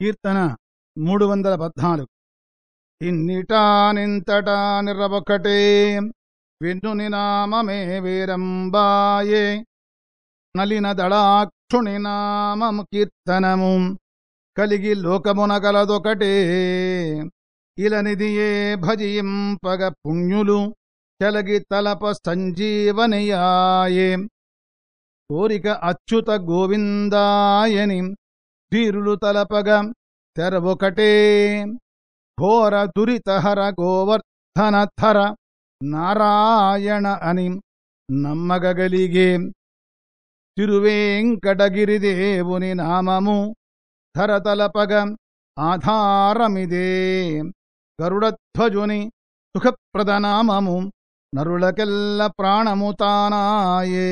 కీర్తన మూడు వందల పద్నాలుగు ఇన్నిటా నింతటా నిరవొకటే విన్ను నామమే వీరంబాయే. నలిన దళాక్షుని నామము కీర్తనము కలిగి లోకమున కలదొకటే ఇలనిదియే భజింపగ పుణ్యులు చలగి తలప సంజీవనియాయే. కోరిక అచ్యుత గోవిందాయని ధీరులు తలపగ. తెరవొకటే ఘోర దురితహర గోవర్ధనధర నారాయణ అని నమ్మగలిగే తిరువేంకటగిరిదేవుని నామము. ధరతలపగ ఆధారమిదే. గరుడధ్వజుని సుఖప్రదనామము. నరులకెల్ల ప్రాణముతానాయే